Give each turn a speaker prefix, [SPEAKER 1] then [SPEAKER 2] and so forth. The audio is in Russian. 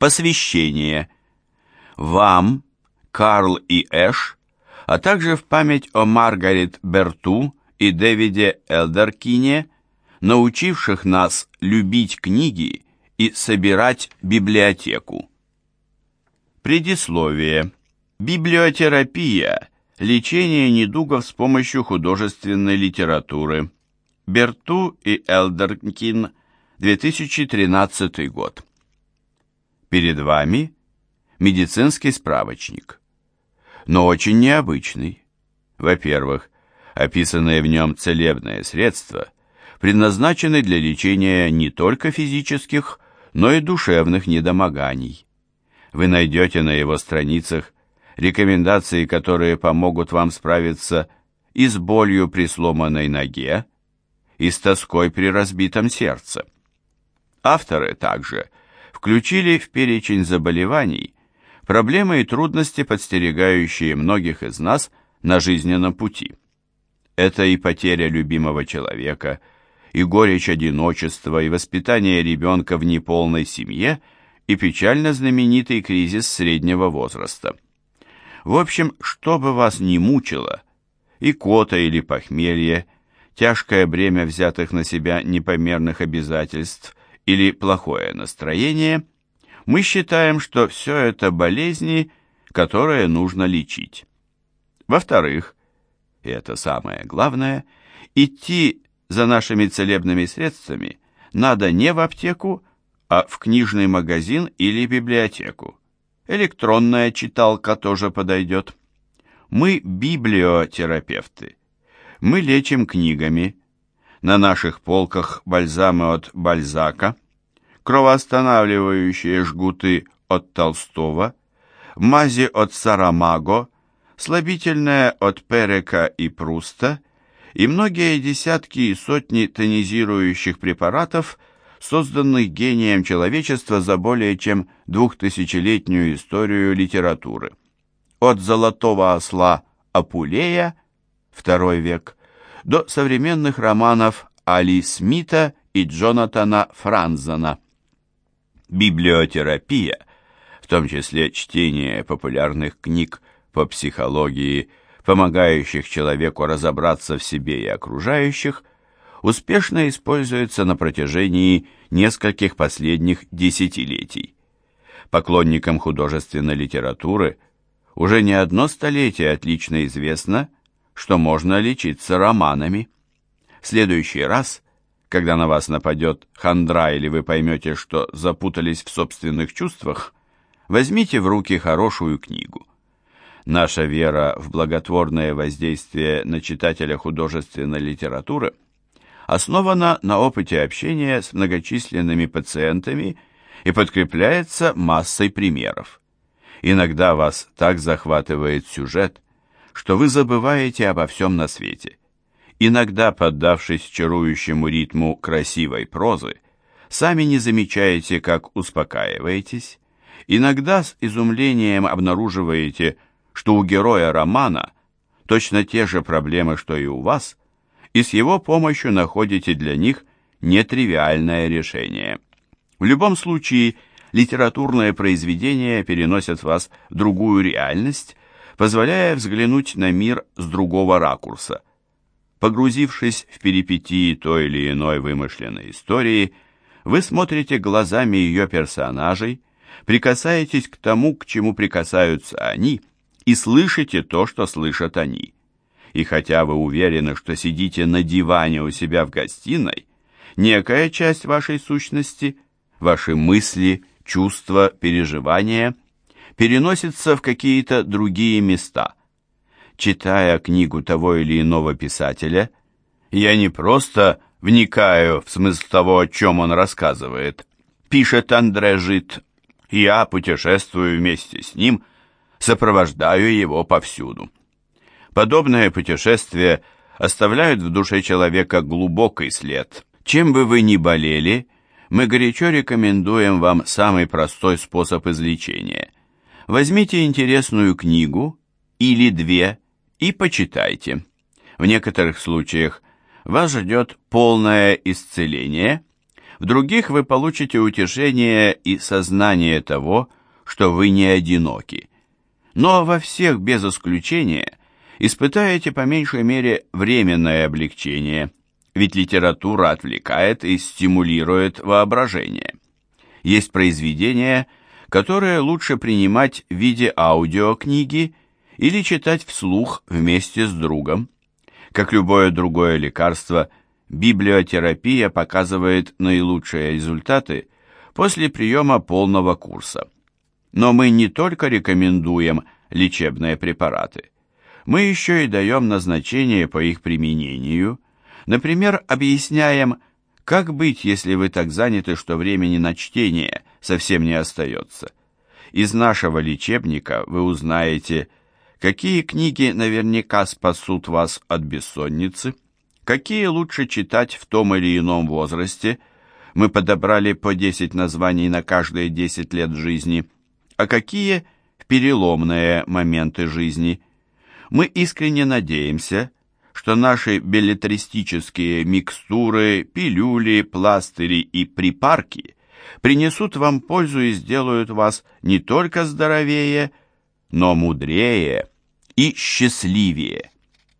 [SPEAKER 1] Посвящение. Вам, Карл и Эш, а также в память о Маргарет Берту и Дэвиде Элдеркине, научивших нас любить книги и собирать библиотеку. Предисловие. Библиотерапия – лечение недугов с помощью художественной литературы. Берту и Элдеркин, 2013 год. Перед вами медицинский справочник, но очень необычный. Во-первых, описанные в нем целебные средства предназначены для лечения не только физических, но и душевных недомоганий. Вы найдете на его страницах рекомендации, которые помогут вам справиться и с болью при сломанной ноге, и с тоской при разбитом сердце. Авторы также включили в перечень заболеваний проблемы и трудности, подстерегающие многих из нас на жизненном пути. Это и потеря любимого человека, и горечь одиночества, и воспитание ребенка в неполной семье, и печально знаменитый кризис среднего возраста. В общем, что бы вас ни мучило, икота или похмелье, тяжкое бремя взятых на себя непомерных обязательств или плохое настроение, мы считаем, что все это болезни, которые нужно лечить. Во-вторых, и это самое главное, идти за нашими целебными средствами надо не в аптеку, а в книжный магазин или библиотеку. Электронная читалка тоже подойдет. Мы библиотерапевты. Мы лечим книгами. На наших полках бальзамы от Бальзака, кровоостанавливающие жгуты от Толстого, мази от Сарамаго, слабительное от Перека и Пруста и многие десятки и сотни тонизирующих препаратов – созданных гением человечества за более чем двухтысячелетнюю историю литературы. От «Золотого осла» Апулея, II век, до современных романов Али Смита и Джонатана Франзена. Библиотерапия, в том числе чтение популярных книг по психологии, помогающих человеку разобраться в себе и окружающих, успешно используется на протяжении нескольких последних десятилетий. Поклонникам художественной литературы уже не одно столетие отлично известно, что можно лечиться романами. В следующий раз, когда на вас нападет хандра или вы поймете, что запутались в собственных чувствах, возьмите в руки хорошую книгу. Наша вера в благотворное воздействие на читателя художественной литературы – основана на опыте общения с многочисленными пациентами и подкрепляется массой примеров. Иногда вас так захватывает сюжет, что вы забываете обо всем на свете. Иногда, поддавшись чарующему ритму красивой прозы, сами не замечаете, как успокаиваетесь. Иногда с изумлением обнаруживаете, что у героя романа точно те же проблемы, что и у вас, и с его помощью находите для них нетривиальное решение. В любом случае, литературные произведения переносят вас в другую реальность, позволяя взглянуть на мир с другого ракурса. Погрузившись в перипетии той или иной вымышленной истории, вы смотрите глазами ее персонажей, прикасаетесь к тому, к чему прикасаются они, и слышите то, что слышат они. И хотя вы уверены, что сидите на диване у себя в гостиной, некая часть вашей сущности, ваши мысли, чувства, переживания переносится в какие-то другие места. Читая книгу того или иного писателя, я не просто вникаю в смысл того, о чем он рассказывает. Пишет Андре Жит, я путешествую вместе с ним, сопровождаю его повсюду. Подобные путешествия оставляют в душе человека глубокий след. Чем бы вы ни болели, мы горячо рекомендуем вам самый простой способ излечения. Возьмите интересную книгу или две и почитайте. В некоторых случаях вас ждет полное исцеление, В других вы получите утешение и сознание того, что вы не одиноки. Но во всех без исключения испытаете по меньшей мере временное облегчение, ведь литература отвлекает и стимулирует воображение. Есть произведения, которые лучше принимать в виде аудиокниги или читать вслух вместе с другом. Как любое другое лекарство, библиотерапия показывает наилучшие результаты после приема полного курса. Но мы не только рекомендуем лечебные препараты. Мы еще и даем назначение по их применению. Например, объясняем, как быть, если вы так заняты, что времени на чтение совсем не остается. Из нашего лечебника вы узнаете, какие книги наверняка спасут вас от бессонницы, какие лучше читать в том или ином возрасте. Мы подобрали по 10 названий на каждые 10 лет жизни – а какие в переломные моменты жизни. Мы искренне надеемся, что наши билетристические микстуры, пилюли, пластыри и припарки принесут вам пользу и сделают вас не только здоровее, но мудрее и счастливее.